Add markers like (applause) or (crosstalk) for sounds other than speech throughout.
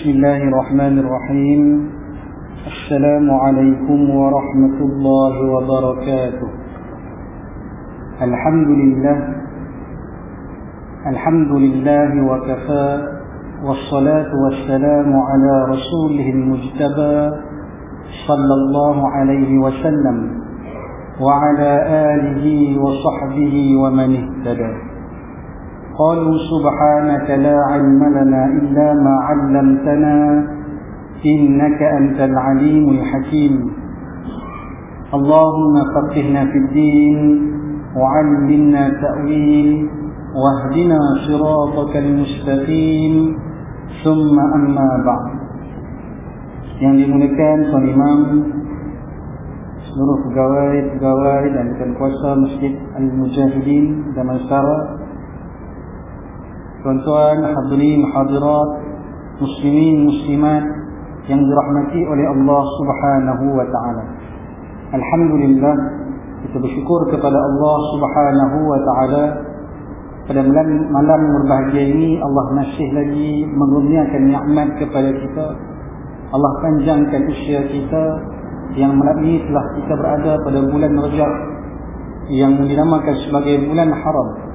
بسم الله الرحمن الرحيم السلام عليكم ورحمة الله وبركاته الحمد لله الحمد لله وكفى والصلاة والسلام على رسوله المجتبى صلى الله عليه وسلم وعلى آله وصحبه ومن اهتدى قالوا سبحانك لا علم لنا إلا ما علمتنا إنك أنت العليم الحكيم. اللهم فقهنا في الدين وعلمنا تأويل واهدنا صراطك المستقيم. ثم أما بعد. Yang dimuliakan Tuan Imam seluruh pegawai-pegawai dan tuan kuasa Masjid Al-Mujahidin dan Masyarakat tuan-tuan hadirin hadirat muslimin muslimat yang dirahmati oleh Allah Subhanahu wa taala. Alhamdulillah kita bersyukur kepada Allah Subhanahu wa taala pada malam, malam berbahagia ini Allah masih lagi mengurniakan nikmat kepada kita. Allah panjangkan usia kita yang malam ini telah kita berada pada bulan Rajab yang dinamakan sebagai bulan haram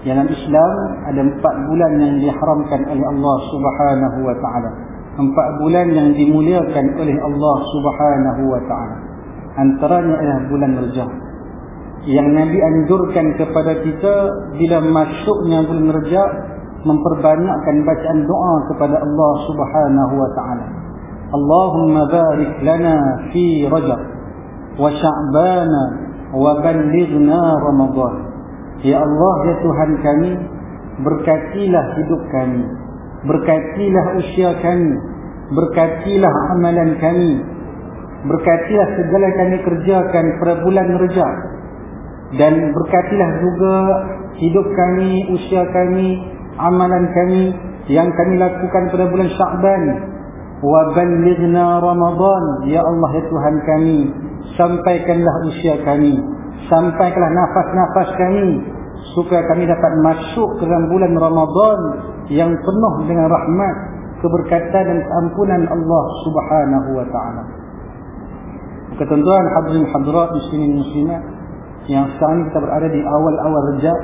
dalam Islam ada empat bulan yang diharamkan oleh Allah Subhanahu wa taala. Empat bulan yang dimuliakan oleh Allah Subhanahu wa taala. Antaranya adalah bulan Rajab. Yang Nabi anjurkan kepada kita bila masuknya bulan Rajab memperbanyakkan bacaan doa kepada Allah Subhanahu wa taala. Allahumma barik lana fi Rajab wa Sya'ban wa ballighna Ramadan. Ya Allah, Ya Tuhan kami, berkatilah hidup kami, berkatilah usia kami, berkatilah amalan kami, berkatilah segala kami kerjakan pada bulan rejab, dan berkatilah juga hidup kami, usia kami, amalan kami yang kami lakukan pada bulan Sya'ban. Wa ballighna Ramadan, ya Allah ya Tuhan kami, sampaikanlah usia kami, sampaikanlah nafas-nafas kami supaya kami dapat masuk ke dalam bulan Ramadan yang penuh dengan rahmat, keberkatan dan keampunan Allah Subhanahu wa taala. Ketentuan hadirin hadirat muslimin muslimat yang sekarang kita berada di awal-awal Rejab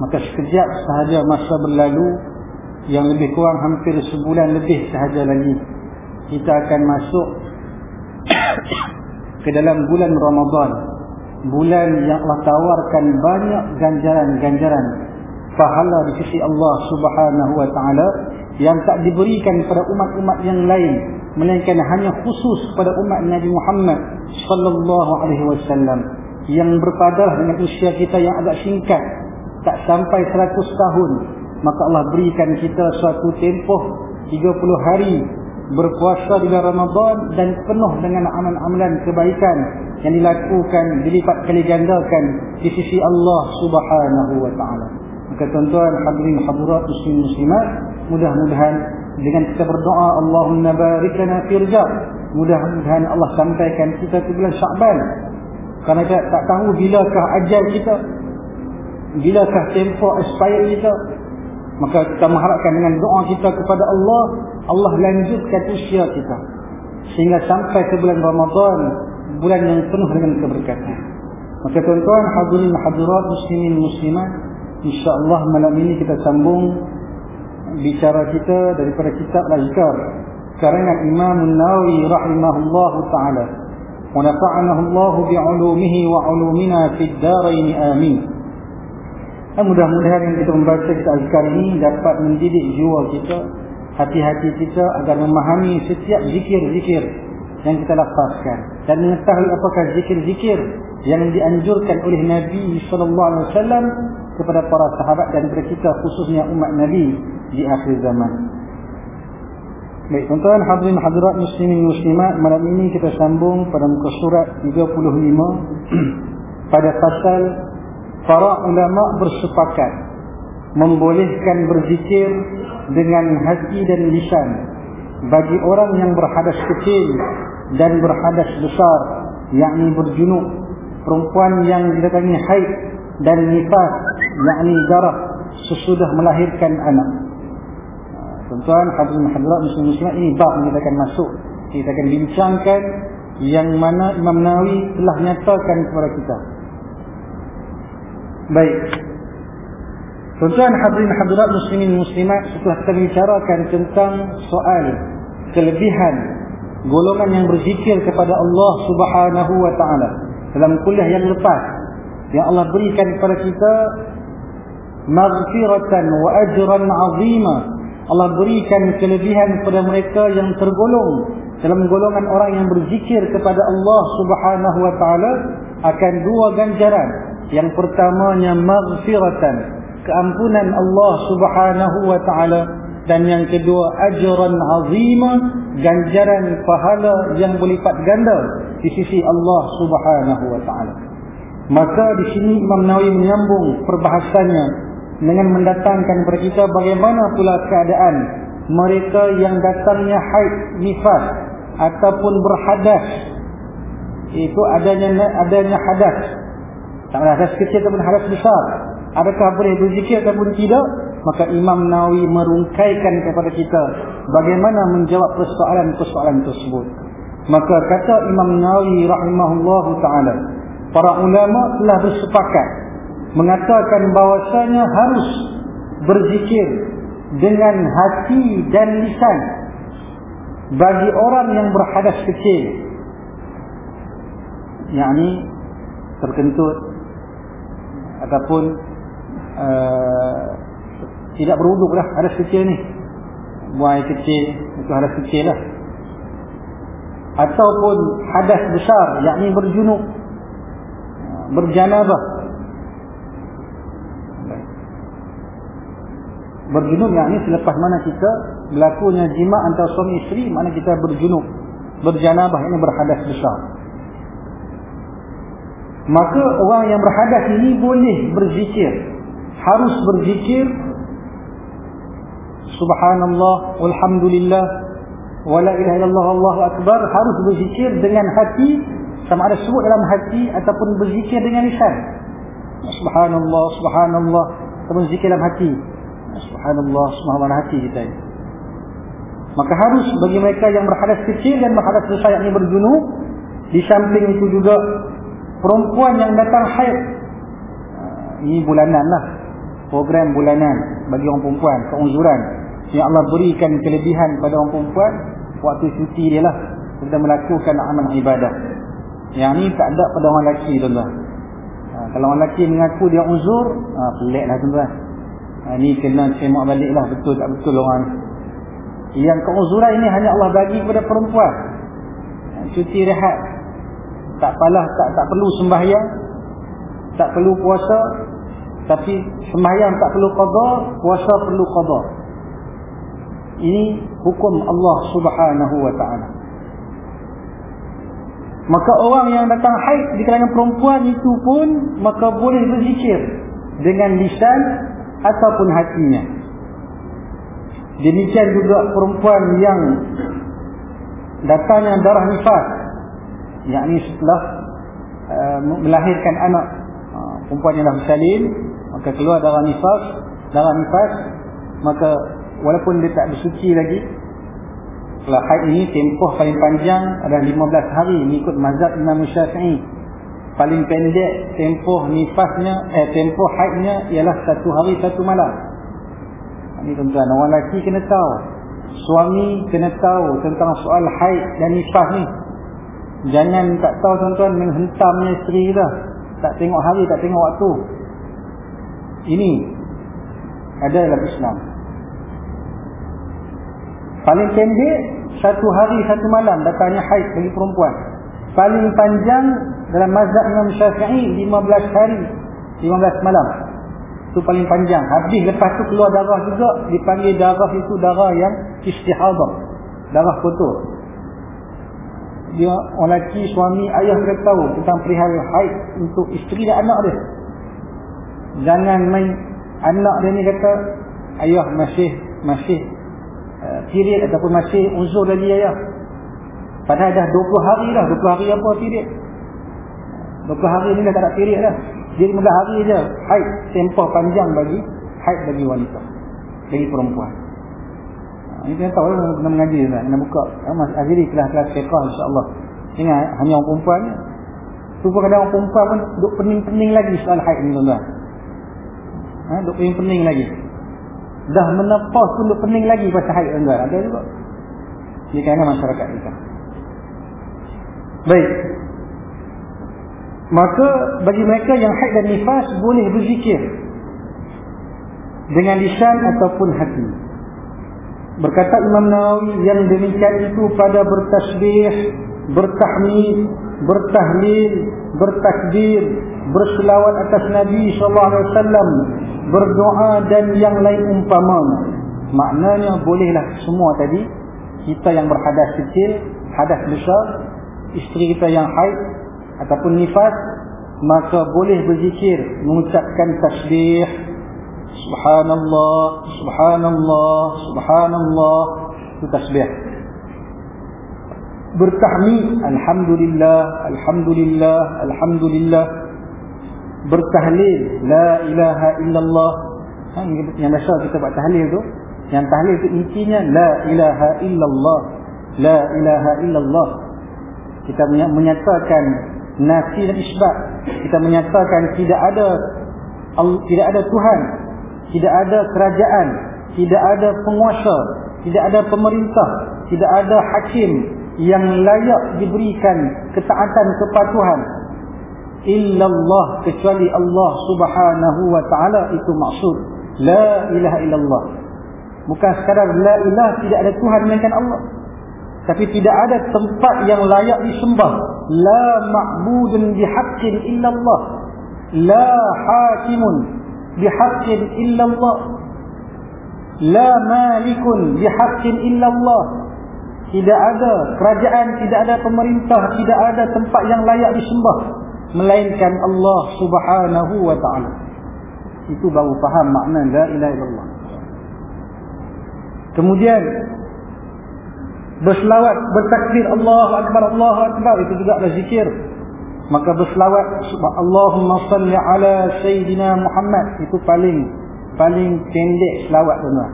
maka sekejap sahaja masa berlalu yang lebih kurang hampir sebulan lebih sahaja lagi kita akan masuk (coughs) ke dalam bulan Ramadan bulan yang Allah tawarkan banyak ganjaran-ganjaran pahala di sisi Allah Subhanahu wa taala yang tak diberikan kepada umat-umat yang lain melainkan hanya khusus pada umat Nabi Muhammad sallallahu alaihi wasallam yang berpadah dengan usia kita yang agak singkat tak sampai 100 tahun. Maka Allah berikan kita suatu tempoh 30 hari berpuasa di bulan Ramadan dan penuh dengan amalan-amalan kebaikan yang dilakukan dilipat kali gandakan di sisi Allah Subhanahu wa taala. Maka tuan-tuan hadirin hadirat muslim muslimat, mudah-mudahan dengan kita berdoa Allahumma barik lana fi mudah-mudahan Allah sampaikan kita ke bulan Syaban. Karena kita tak tahu bilakah ajal kita, bilakah tempo expire kita. Maka kita mengharapkan dengan doa kita kepada Allah, Allah lanjutkan usia kita. Sehingga sampai ke bulan Ramadan, bulan yang penuh dengan keberkatan. Maka tuan-tuan hadirin hadirat muslimin muslimat, insya-Allah malam ini kita sambung bicara kita daripada kitab Al-Azkar karangan Imam An-Nawawi rahimahullah taala. Wa nafa'anahu Allah bi'ulumihi wa 'ulumina fid darain amin. Mudah-mudahan yang kita membaca kitab Azkar ini dapat mendidik jiwa kita, hati-hati kita agar memahami setiap zikir-zikir yang kita lafazkan dan mengetahui apakah zikir-zikir yang dianjurkan oleh Nabi sallallahu alaihi wasallam kepada para sahabat dan kepada kita khususnya umat Nabi di akhir zaman. Baik, tuan-tuan hadirin hadirat muslimin muslimat, malam ini kita sambung pada muka surat 35 (clears throat) pada pasal para ulama bersepakat membolehkan berzikir dengan hati dan lisan bagi orang yang berhadas kecil dan berhadas besar yakni berjunuk perempuan yang didatangi haid dan nifas yakni darah sesudah melahirkan anak Tuan-tuan, hadirin hadirat muslim muslimat ini bab kita akan masuk. Kita akan bincangkan yang mana Imam Nawawi telah nyatakan kepada kita. Baik. Tuan-tuan, hadirin hadirat muslimin muslimat, setelah kita bicarakan tentang soal kelebihan golongan yang berzikir kepada Allah Subhanahu wa taala dalam kuliah yang lepas yang Allah berikan kepada kita maghfiratan wa ajran azima Allah berikan kelebihan kepada mereka yang tergolong dalam golongan orang yang berzikir kepada Allah Subhanahu wa taala akan dua ganjaran. Yang pertamanya maghfiratan, keampunan Allah Subhanahu wa taala dan yang kedua ajran azima, ganjaran pahala yang berlipat ganda di sisi Allah Subhanahu wa taala. Maka di sini Imam Nawawi menyambung perbahasannya dengan mendatangkan kepada kita bagaimana pula keadaan mereka yang datangnya haid nifas ataupun berhadas. Itu adanya adanya hadas. Sama hadas kecil ataupun hadas besar. Adakah boleh berzikir ataupun tidak maka Imam Nawawi merungkaikan kepada kita bagaimana menjawab persoalan-persoalan tersebut. Maka kata Imam Nawawi rahimahullahu taala para ulama telah bersepakat mengatakan bahawasanya harus berzikir dengan hati dan lisan bagi orang yang berhadas kecil. Yakni terkentut ataupun uh, tidak berwuduk lah hadas kecil ni. Buang kecil itu hadas kecil lah. Ataupun hadas besar yakni berjunuk. Berjanabah. Berjunub yang ini selepas mana kita berlakunya jima antara suami isteri mana kita berjunub berjanabah ini berhadas besar. Maka orang yang berhadas ini boleh berzikir. Harus berzikir subhanallah walhamdulillah wala ilaha illallah allahu akbar harus berzikir dengan hati sama ada sebut dalam hati ataupun berzikir dengan lisan subhanallah subhanallah ataupun zikir dalam hati Subhanallah, subhanallah hati kita. Maka harus bagi mereka yang berhadas kecil dan berhadas besar yang berjunub. Di samping itu juga perempuan yang datang haid. Ini bulanan lah. Program bulanan bagi orang perempuan. Keunzuran. Yang Allah berikan kelebihan pada orang perempuan. Waktu cuti dia lah. Kita melakukan amal ibadah. Yang ni tak ada pada orang lelaki tuan-tuan. Ah, kalau orang lelaki mengaku dia uzur. Ah, pelik lah tuan-tuan ha, ni kena semak balik lah betul tak betul orang yang keuzuran ini hanya Allah bagi kepada perempuan ha, cuti rehat tak palah tak tak perlu sembahyang tak perlu puasa tapi sembahyang tak perlu qada puasa perlu qada ini hukum Allah Subhanahu wa taala maka orang yang datang haid di kalangan perempuan itu pun maka boleh berzikir dengan lisan ataupun hatinya. Demikian juga perempuan yang datangnya darah nifas, yakni setelah uh, melahirkan anak uh, perempuan yang dah bersalin, maka keluar darah nifas, darah nifas, maka walaupun dia tak bersuci lagi, kalau haid ini tempoh paling panjang adalah 15 hari mengikut mazhab Imam Syafi'i. Paling pendek tempoh nifasnya eh tempoh haidnya ialah satu hari satu malam. Ini tuan-tuan orang lelaki kena tahu suami kena tahu tentang soal haid dan nifas ni. Jangan tak tahu tuan-tuan menghentamnya isteri kita tak tengok hari tak tengok waktu. Ini ada dalam Islam paling pendek satu hari satu malam. Datangnya haid bagi perempuan. Paling panjang dalam mazhab Imam Syafi'i 15 hari 15 malam. Itu paling panjang. Habis lepas tu keluar darah juga dipanggil darah itu darah yang istihadah. Darah kotor. Dia orang suami ayah dia tahu tentang perihal haid untuk isteri dan anak dia. Jangan main anak dia ni kata ayah masih masih period ataupun masih uzur lagi ayah padahal dah 20 hari dah 20 hari apa period 20 hari ni dah tak ada period dah. Jadi 15 hari je haid tempoh panjang bagi haid bagi wanita. Bagi perempuan. Ini kena tahu lah kena mengaji lah. Kena buka. Mas Aziri kelas-kelas fiqah insyaAllah. Ingat hanya orang perempuan ni. Rupa kadang orang perempuan pun duk pening-pening lagi soal haid ni tuan-tuan. Ha, duk pening-pening lagi. Dah menepah pun pening lagi pasal haid tuan-tuan. Ada juga. Ini kerana masyarakat kita. Baik. Maka bagi mereka yang haid dan nifas boleh berzikir. Dengan lisan ataupun hati. Berkata Imam Nawawi yang demikian itu pada bertasbih, bertahmid, bertahlil, bertakbir, berselawat atas Nabi sallallahu alaihi wasallam, berdoa dan yang lain umpama. Maknanya bolehlah semua tadi kita yang berhadas kecil, hadas besar, isteri kita yang haid ataupun nifas maka boleh berzikir mengucapkan tasbih. Subhanallah subhanallah subhanallah. Itu tasbih. Bertahmid alhamdulillah alhamdulillah alhamdulillah bertahlil. La ilaha illallah. Ha, yang biasa kita buat tahlil tu. Yang tahlil itu intinya la ilaha illallah. La ilaha illallah. Kita menyatakan nafi dan isbat. Kita menyatakan tidak ada tidak ada tuhan. Tidak ada kerajaan. Tidak ada penguasa. Tidak ada pemerintah. Tidak ada hakim yang layak diberikan ketaatan kepatuhan illallah kecuali Allah subhanahu wa ta'ala itu maksud. La ilaha illallah. Bukan sekadar la ilaha tidak ada Tuhan melainkan Allah. Tapi tidak ada tempat yang layak disembah. La ma'budun bihaqqin illallah. La hakimun bihaqqin illallah. La malikun bihaqqin illallah. Tidak ada kerajaan, tidak ada pemerintah, tidak ada tempat yang layak disembah melainkan Allah Subhanahu wa taala. Itu baru faham makna la ilaha illallah. Kemudian berselawat, bertakbir Allahu akbar, Allahu akbar itu juga ada zikir. Maka berselawat Allahumma salli ala sayyidina Muhammad itu paling paling pendek selawat tuan-tuan.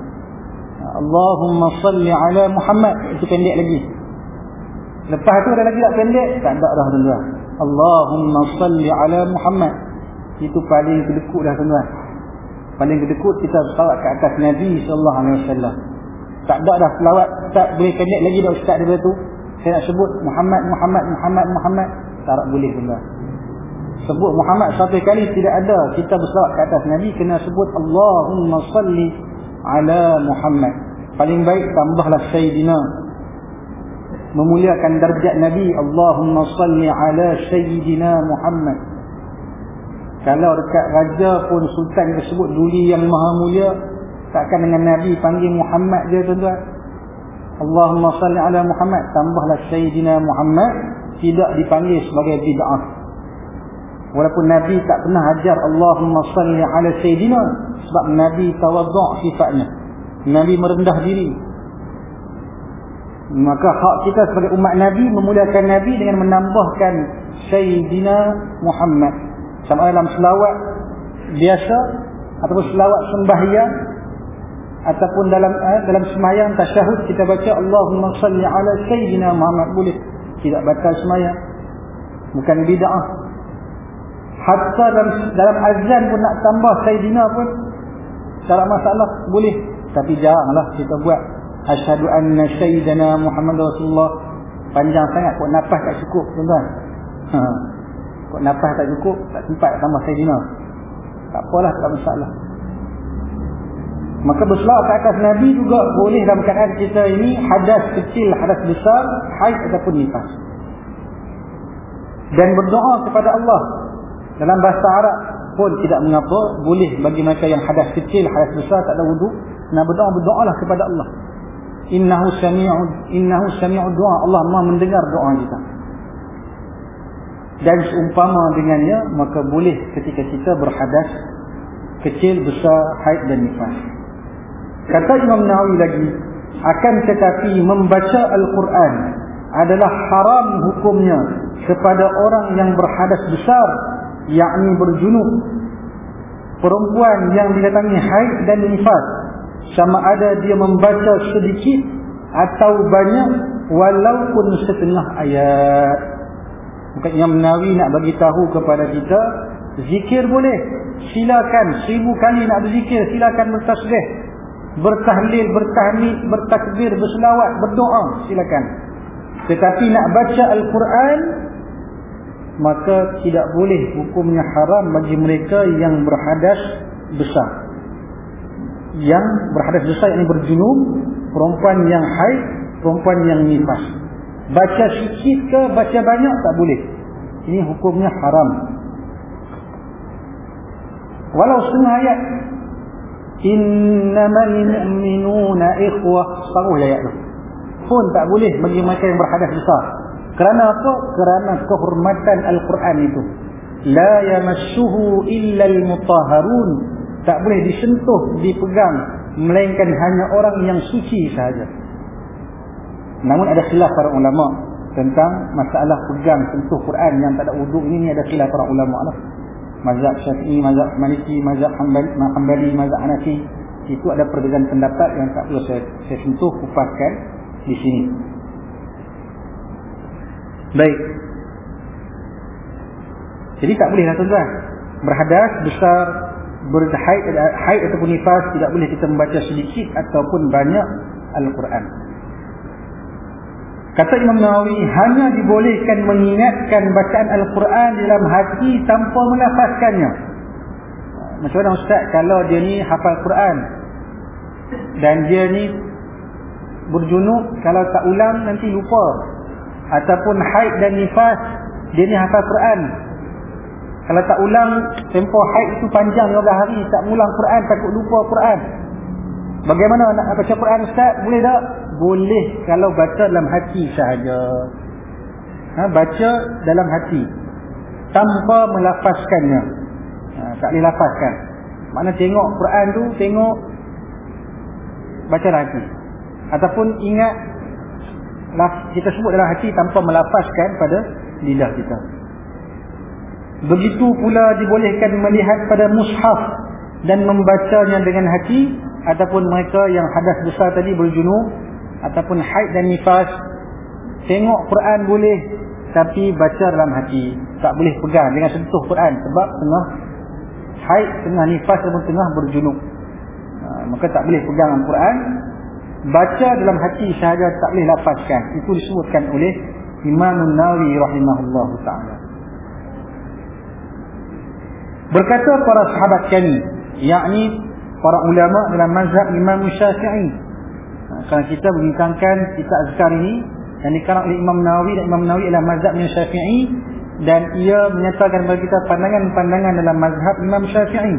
Allahumma salli ala Muhammad itu pendek lagi lepas tu ada lagi tak pendek tak ada dah tuan-tuan Allahumma salli ala Muhammad. Itu paling kedekut dah tuan-tuan. Paling kedekut kita selawat ke atas Nabi sallallahu alaihi wasallam. Tak ada dah selawat tak boleh pendek lagi dah ustaz dia tu. Saya nak sebut Muhammad Muhammad Muhammad Muhammad. Tak boleh tuan-tuan. Sebut Muhammad satu kali tidak ada. Kita berselawat ke atas Nabi kena sebut Allahumma salli ala Muhammad. Paling baik tambahlah sayyidina memuliakan darjat nabi Allahumma salli ala sayyidina Muhammad. Kalau dekat raja pun sultan tersebut duli yang maha mulia takkan dengan nabi panggil Muhammad je tuan-tuan. Allahumma salli ala Muhammad tambahlah sayyidina Muhammad tidak dipanggil sebagai bid'ah. Walaupun nabi tak pernah ajar Allahumma salli ala sayyidina sebab nabi tawadhu' sifatnya. Nabi merendah diri maka hak kita sebagai umat Nabi memuliakan Nabi dengan menambahkan Sayyidina Muhammad. Sama dalam selawat biasa ataupun selawat sembahyang ataupun dalam eh, dalam semayang tasyahud kita baca Allahumma salli ala Sayyidina Muhammad. Boleh tidak batal semayang? Bukan bid'ah. Hatta dalam, dalam azan pun nak tambah Sayyidina pun. Tak masalah boleh. Tapi jaranglah kita buat asyhadu anna sayyidina Muhammad Rasulullah. Panjang sangat kok nafas tak cukup tuan-tuan. Ha. kok nafas tak cukup tak sempat tambah sayyidina. Tak apalah tak masalah. Maka berselawat ke atas Nabi juga boleh dalam keadaan kita ini hadas kecil, hadas besar haid ataupun nifas. Dan berdoa kepada Allah. Dalam bahasa Arab pun tidak mengapa boleh bagi mereka yang hadas kecil, hadas besar tak ada wuduk nak berdoa berdoalah kepada Allah. Innahu sami'u innahu sami'u doa. Allah Maha mendengar doa kita. Dan seumpama dengannya maka boleh ketika kita berhadas kecil, besar, haid dan nifas. Kata Imam Nawawi lagi, akan tetapi membaca Al-Quran adalah haram hukumnya kepada orang yang berhadas besar yakni berjunub perempuan yang didatangi haid dan nifas sama ada dia membaca sedikit atau banyak walaupun setengah ayat. Bukan yang menawi nak bagi tahu kepada kita zikir boleh. Silakan seribu kali nak berzikir silakan bertasbih. Bertahlil bertahmid bertakbir berselawat berdoa silakan. Tetapi nak baca al-Quran maka tidak boleh hukumnya haram bagi mereka yang berhadas besar yang berhadas besar yang berjunub perempuan yang haid perempuan yang nifas. Baca sikit ke baca banyak tak boleh. Ini hukumnya haram. Walau setengah ayat. Innamal mu'minuna ikhwah. Separuh ayat tu. Pun tak boleh bagi mereka yang berhadas besar kerana apa? kerana kehormatan Al-Quran itu. La yamassuhu illa al-mutahharun tak boleh disentuh dipegang melainkan hanya orang yang suci sahaja namun ada khilaf para ulama tentang masalah pegang sentuh Quran yang tak ada wuduk ini, ini ada khilaf para ulama lah. Mazhab Syafi'i, mazhab Maliki, mazhab Hanbali, mazhab Hanafi itu ada perbezaan pendapat yang tak perlu saya, saya sentuh kupaskan di sini. Baik. Jadi tak boleh lah tuan-tuan. Berhadas besar berhaid haid ataupun nifas tidak boleh kita membaca sedikit ataupun banyak Al-Quran. Kata Imam Nawawi hanya dibolehkan mengingatkan bacaan Al-Quran dalam hati tanpa melafazkannya. Macam mana Ustaz kalau dia ni hafal Quran dan dia ni berjunuk kalau tak ulang nanti lupa ataupun haid dan nifas dia ni hafal Quran kalau tak ulang tempoh haid itu panjang 15 hari. Tak ulang Quran takut lupa Quran. Bagaimana nak baca Quran Ustaz? Boleh tak? Boleh kalau baca dalam hati sahaja. Ha, baca dalam hati. Tanpa melafazkannya. Ha, tak boleh lafazkan. Mana tengok Quran tu tengok baca hati. Ataupun ingat kita sebut dalam hati tanpa melafazkan pada lidah kita begitu pula dibolehkan melihat pada mushaf dan membacanya dengan hati ataupun mereka yang hadas besar tadi berjunub ataupun haid dan nifas tengok Quran boleh tapi baca dalam hati. Tak boleh pegang dengan sentuh Quran sebab tengah haid tengah nifas ataupun tengah berjunub. Ha, maka tak boleh pegang Al-Quran baca dalam hati sahaja tak boleh lapaskan. Itu disebutkan oleh Imam Nawawi rahimahullah ta'ala berkata para sahabat kami yakni para ulama dalam mazhab Imam Syafi'i. Kerana kita membincangkan kita azkar ini yang dikarang oleh Imam Nawawi dan Imam Nawawi adalah mazhab Imam Syafi'i dan ia menyatakan kepada kita pandangan-pandangan dalam mazhab Imam Syafi'i.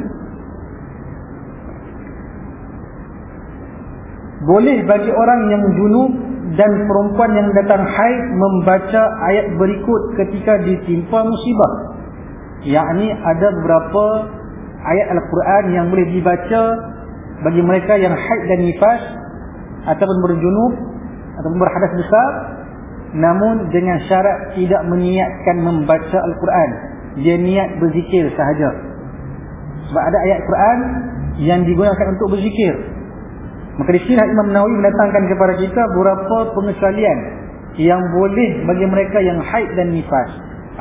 Boleh bagi orang yang junub dan perempuan yang datang haid membaca ayat berikut ketika ditimpa musibah yakni ada beberapa ayat Al-Quran yang boleh dibaca bagi mereka yang haid dan nifas ataupun berjunub ataupun berhadas besar. Namun dengan syarat tidak meniatkan membaca Al-Quran. Dia niat berzikir sahaja. Sebab ada ayat Quran yang digunakan untuk berzikir. Maka di sini Imam Nawawi mendatangkan kepada kita beberapa pengecualian yang boleh bagi mereka yang haid dan nifas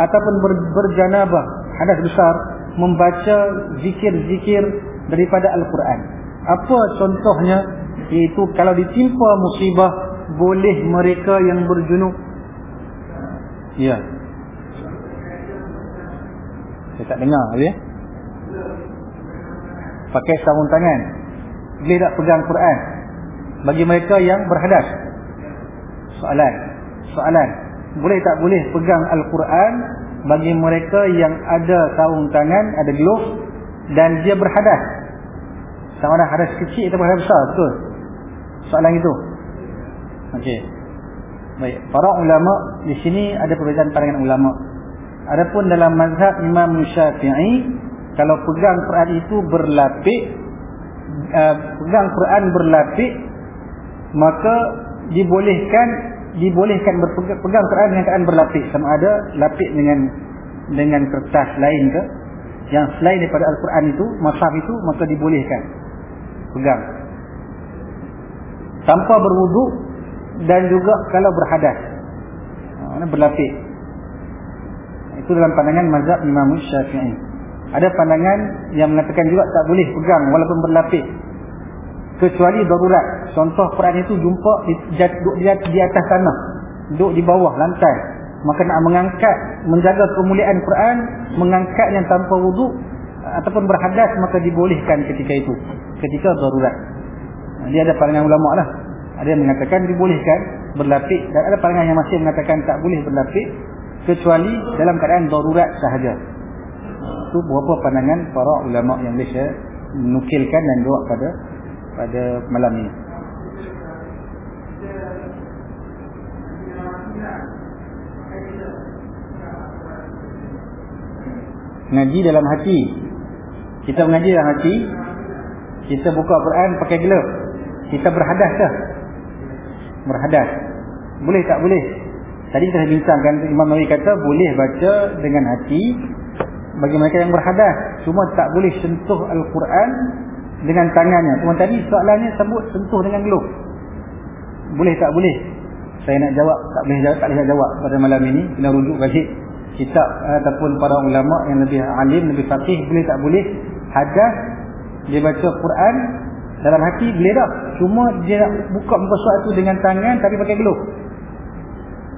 ataupun ber, berjanabah hadas besar membaca zikir-zikir daripada Al-Quran. Apa contohnya? Iaitu kalau ditimpa musibah Boleh mereka yang berjunuk Ya. Saya tak dengar ya? Pakai sarung tangan. Boleh tak pegang Quran? Bagi mereka yang berhadas. Soalan. Soalan. Boleh tak boleh pegang Al-Quran Bagi mereka yang ada sarung tangan Ada glove Dan dia berhadas Sama ada hadas kecil atau hadas besar Betul soalan itu. Okey. Baik, para ulama di sini ada perbezaan pandangan ulama. Adapun dalam mazhab Imam Syafi'i, kalau pegang Quran itu berlapik, uh, pegang Quran berlapik, maka dibolehkan dibolehkan berpegang pegang Quran dengan keadaan berlapik sama ada lapik dengan dengan kertas lain ke? Yang selain daripada Al-Quran itu, mashaf itu maka dibolehkan pegang. Tanpa berwuduk dan juga kalau berhadas. Ha, berlapik itu dalam pandangan mazhab Imam Syafi'i. Ada pandangan yang mengatakan juga tak boleh pegang walaupun berlapik kecuali darurat. Contoh Quran itu jumpa di, di, atas tanah. Duduk di bawah lantai. Maka nak mengangkat menjaga kemuliaan Quran mengangkatnya tanpa wuduk ataupun berhadas maka dibolehkan ketika itu. Ketika darurat. Dia ada pandangan ulama lah. Ada yang mengatakan dibolehkan berlapik dan ada pandangan yang masih mengatakan tak boleh berlapik kecuali dalam keadaan darurat sahaja. Itu beberapa pandangan para ulama yang saya nukilkan dan doa pada pada malam ini. Ngaji dalam hati. Kita mengaji dalam hati. Kita buka Quran pakai gelap kita berhadas dah. Berhadas. Boleh tak boleh? Tadi kita bincangkan Imam Nawawi kata boleh baca dengan hati bagi mereka yang berhadas. Cuma tak boleh sentuh Al-Quran dengan tangannya. Cuma tadi soalannya sebut sentuh dengan gelap boleh tak boleh? Saya nak jawab tak boleh jawab tak boleh jawab pada malam ini. Kena rujuk balik kitab ataupun para ulama yang lebih alim lebih faqih. Boleh tak boleh? Hadas dia baca Quran dalam hati boleh tak? Cuma dia nak buka muka surat tu dengan tangan tapi pakai geluh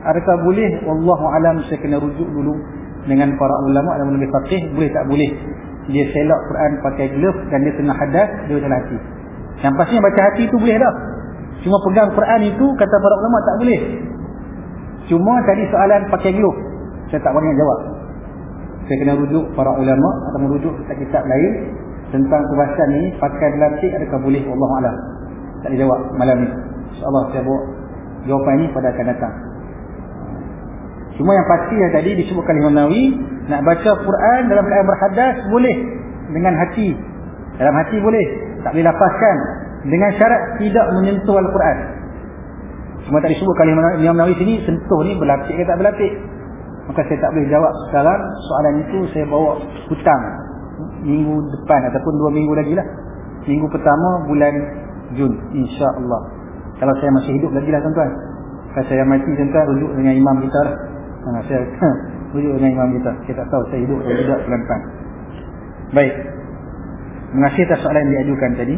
adakah boleh? Wallahu alam saya kena rujuk dulu dengan para ulama yang lebih faqih. Boleh tak boleh dia selak Quran pakai geluh dan dia tengah hadas dia dalam hati. Yang pastinya baca hati tu boleh tak cuma pegang Quran itu kata para ulama tak boleh. Cuma tadi soalan pakai geluh saya tak boleh jawab. Saya kena rujuk para ulama atau merujuk kitab-kitab lain tentang perbahasan ini pakai dilatih adakah boleh? Allah Alam. Tak dijawab malam ini insyaAllah saya bawa jawapan ini pada akan datang cuma yang pasti yang tadi disebutkan Imam Nawawi nak baca Quran dalam keadaan berhadas boleh. Dengan hati. Dalam hati boleh. Tak boleh lapaskan dengan syarat tidak menyentuh Al-Quran. Cuma tak disebutkan Imam Nawawi sini sentuh ni berlapik ke tak berlapik maka saya tak boleh jawab sekarang. Soalan itu saya bawa hutang. Minggu depan ataupun dua minggu lagi lah. Minggu pertama bulan Jun insyaAllah kalau saya masih hidup lagi lah tuan-tuan. Kalau saya mati tuan-tuan rujuk dengan imam kita lah ha, saya (laughs) rujuk dengan imam kita saya tak tahu saya hidup atau tidak bulan depan baik mengasih atas soalan yang diajukan tadi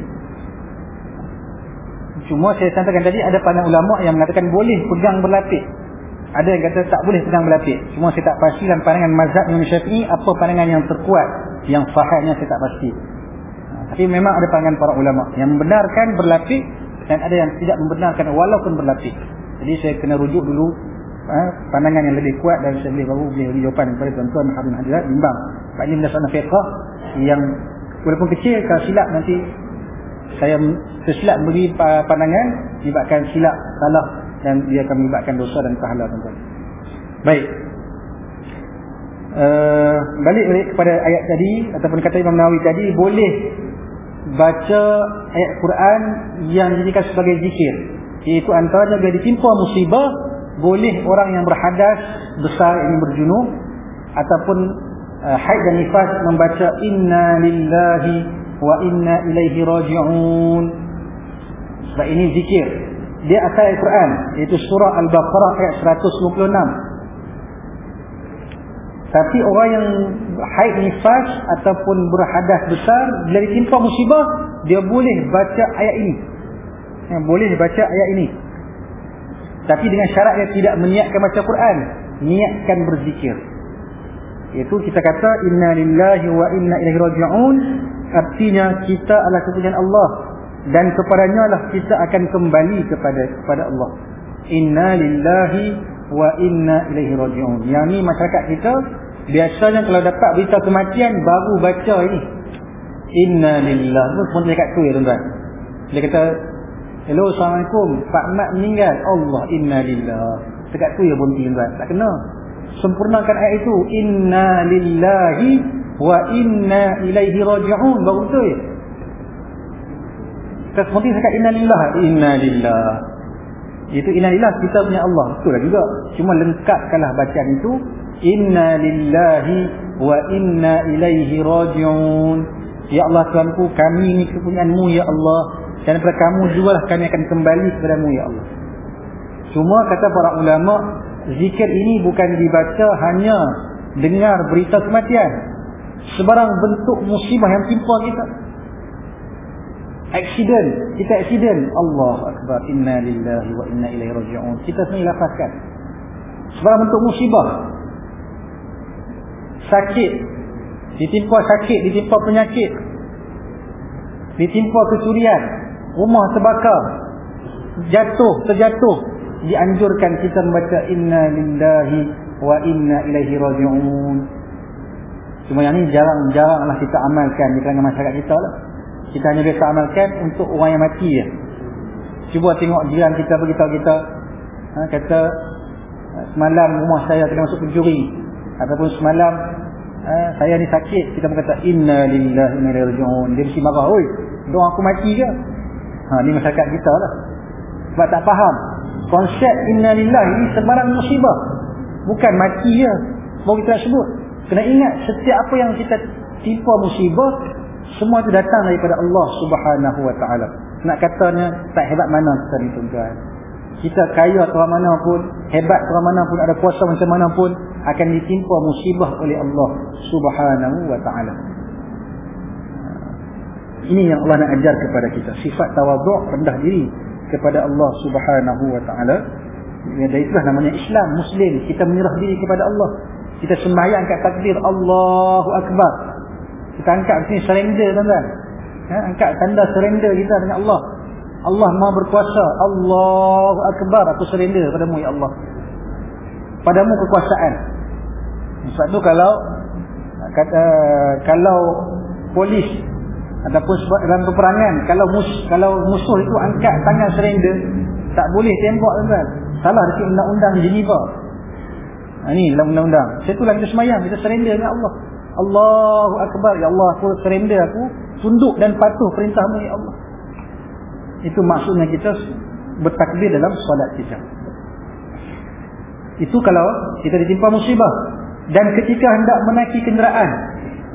cuma saya sampaikan tadi ada pandang ulama yang mengatakan boleh pegang berlapis ada yang kata tak boleh pegang berlapis. Cuma saya tak pasti dalam pandangan mazhab Imam Syafi'i apa pandangan yang terkuat, yang fahadnya saya tak pasti. Ha, tapi memang ada pandangan para ulama yang membenarkan berlapis dan ada yang tidak membenarkan walaupun berlapis. Jadi saya kena rujuk dulu ha, pandangan yang lebih kuat dan saya boleh baru boleh beri jawapan kepada tuan-tuan hadirin hadirat bimbang. Pak ini berdasarkan fiqh yang walaupun kecil kalau silap nanti saya tersilap beri pandangan menyebabkan silap salah dan dia akan menyebabkan dosa dan pahala tuan-tuan. Baik. Uh, balik balik kepada ayat tadi ataupun kata Imam Nawawi tadi boleh baca ayat Quran yang dijadikan sebagai zikir. Iaitu antaranya bila ditimpa musibah boleh orang yang berhadas besar ini berjunub ataupun uh, haid dan nifas membaca inna lillahi wa inna ilaihi raji'un. Sebab ini zikir. Dia asal Al-Quran iaitu surah Al-Baqarah ayat 156 tapi orang yang haid nifas ataupun berhadas besar bila ditimpa musibah dia boleh baca ayat ini. Ya, boleh baca ayat ini tapi dengan syarat dia tidak meniatkan baca Quran niatkan berzikir iaitu kita kata inna lillahi wa inna ilaihi raji'un artinya kita adalah kepunyaan Allah dan kepadanya lah kita akan kembali kepada kepada Allah. Inna lillahi wa inna ilaihi raji'un. Yang ni masyarakat kita biasanya kalau dapat berita kematian baru baca ini. Inna lillahi. Itu pun dekat tu ya tuan-tuan. Dia kata, "Hello, assalamualaikum. Pak Mat meninggal." Allah, inna lillahi. Dekat tu ya bunti tuan-tuan. Tak kena. Sempurnakan ayat itu. Inna lillahi wa inna ilaihi raji'un. Baru tu ya. Kita seperti cakap innalillah, innalillah. Itu innalillah kita punya Allah. Betul lah juga. Cuma lengkapkanlah bacaan itu innalillahi wa inna ilaihi raji'un. Ya Allah Tuhanku, kami ini kepunyaanmu ya Allah dan daripada kamu jualah kami akan kembali kepadamu ya Allah. Cuma kata para ulama zikir ini bukan dibaca hanya dengar berita kematian. Sebarang bentuk musibah yang timpa kita. Accident. Kita accident. Allah akbar. Inna lillahi wa inna ilaihi raji'un. Kita semua lafazkan sebarang bentuk musibah. Sakit. Ditimpa sakit ditimpa penyakit. Ditimpa kecurian rumah terbakar. Jatuh terjatuh. Dianjurkan kita membaca inna lillahi wa inna ilaihi raji'un. Cuma yang ni jarang-jaranglah kita amalkan di kalangan masyarakat kita lah. Kita hanya biasa amalkan untuk orang yang mati je. Cuba tengok jiran kita beritahu kita ha, kata semalam rumah saya kena masuk pencuri ataupun semalam ha, saya ni sakit. Kita berkata inna lillahi wa inna ilaihi raji'un. Dia mesti marah oi doa aku mati ke ha, ni masyarakat kita lah. Sebab tak faham. Konsep inna lillahi ni sebarang musibah. Bukan mati je. Baru kita sebut. Kena ingat setiap apa yang kita timpa musibah semua itu datang daripada Allah subhanahu wa ta'ala. Nak katanya tak hebat mana kita ni tuan-tuan? Kita kaya atau mana pun hebat atau mana pun ada kuasa macam mana pun akan ditimpa musibah oleh Allah subhanahu wa ta'ala ini yang Allah nak ajar kepada kita. Sifat tawaduk rendah diri kepada Allah subhanahu wa ta'ala. Dari itulah namanya Islam Muslim. Kita menyerah diri kepada Allah. Kita sembahyang kat takbir Allahu Akbar. Kita angkat sini surrender tuan-tuan. Ha, angkat tanda surrender kita dengan Allah. Allah maha berkuasa. Allahu Akbar. Aku surrender padamu ya Allah. Padamu kekuasaan. Sebab tu kalau kata, kalau polis ataupun sebab dalam peperangan kalau mus kalau musuh itu angkat tangan surrender tak boleh tembak tuan salah dekat undang-undang Geneva. Ha, ni dalam undang-undang. Setulah kita semayang kita surrender dengan Allah. Allahu Akbar. Ya Allah aku surrender aku tunduk dan patuh perintahmu ya Allah. Itu maksudnya kita bertakbir dalam solat kita. Itu kalau kita ditimpa musibah dan ketika hendak menaiki kenderaan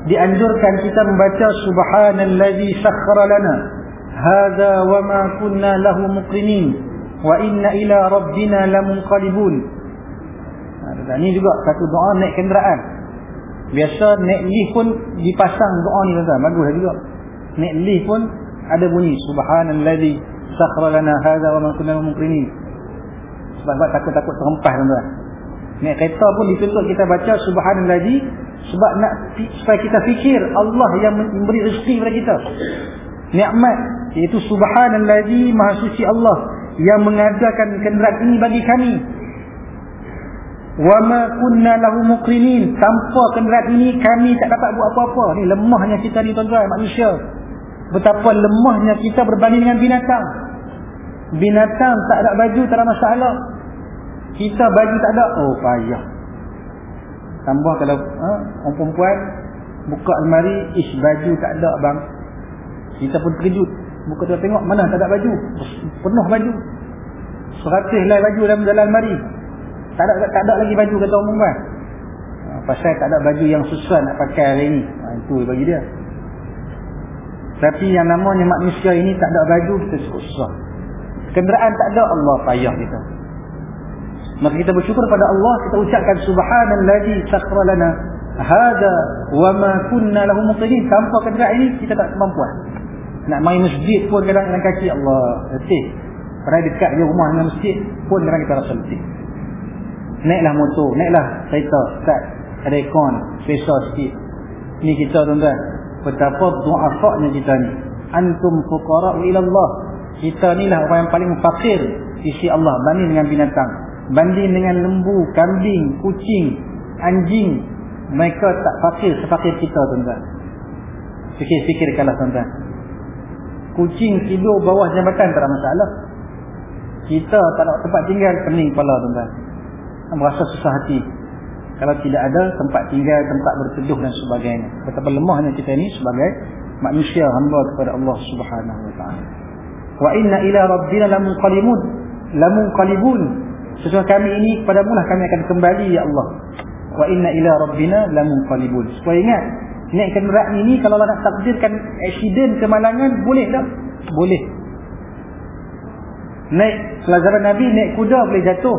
dianjurkan kita membaca subhanallazi sakhkhara lana hadza wama kunna lahu muqrinin wa inna ila rabbina lamunqalibun. Ha ini juga satu doa naik kenderaan. Biasa naik lift pun dipasang doa ni tuan bagus juga. Naik lift pun ada bunyi subhanallazi sakhkhara lana hadza wama kunna lahu muqrinin. Sebab takut-takut terhempas tuan naik kereta pun dituntut kita baca subhanallazi sebab nak supaya kita fikir Allah yang memberi rezeki kepada kita. Nikmat iaitu subhanallazi maha suci Allah yang mengadakan kenderaan ini bagi kami. Wa ma kunna lahu muqrinin. Tanpa kenderaan ini kami tak dapat buat apa-apa. Ni lemahnya kita ni tuan-tuan manusia. Betapa lemahnya kita berbanding dengan binatang. Binatang tak ada baju tak ada masalah. Kita baju tak ada oh payah tambah kalau ha, perempuan buka almari ish baju tak ada bang. Kita pun terkejut. Buka dia tengok mana tak ada baju? Penuh baju. Seratus lah baju dalam dalam almari tak ada, tak ada lagi baju kata orang perempuan. Ha, pasal tak ada baju yang susah nak pakai hari ini ha, itu bagi dia. Tapi yang namanya manusia ini tak ada baju kita susah. Kenderaan tak ada Allah payah kita Maka kita bersyukur pada Allah, kita ucapkan subhanallazi sakhkhara lana hada wa ma kunna lahu muqinin. Tanpa kenderaan ini kita tak kemampuan. Nak main masjid pun kadang dengan kaki Allah, letih. Pernah dekat je rumah dengan masjid pun kadang kita rasa letih. Naiklah motor, naiklah kereta, start. Ada aircon, special sikit. Ni kita tuan-tuan. Betapa du'afaknya kita ni. Antum fuqara'u ila Allah. Kita ni lah orang yang paling fakir isi Allah banding dengan binatang banding dengan lembu, kambing, kucing, anjing mereka tak fakir sefakir kita tuan-tuan. Fikir-fikir kalah tuan-tuan. Kucing tidur bawah jambatan tak ada masalah. Kita tak ada tempat tinggal pening kepala tuan-tuan. Merasa susah hati. Kalau tidak ada tempat tinggal, tempat berteduh dan sebagainya. Betapa lemahnya kita ini sebagai manusia hamba kepada Allah subhanahu wa ta'ala. Wa inna ila rabbina lamunqalimun lamunqalibun Sesuai kami ini kepada mulah kami akan kembali ya Allah. Wa inna ila rabbina lamunqalibun. Supaya ingat, naik kenderaan ini kalau nak takdirkan accident kemalangan boleh tak? Boleh. Naik Kalau zaman Nabi naik kuda boleh jatuh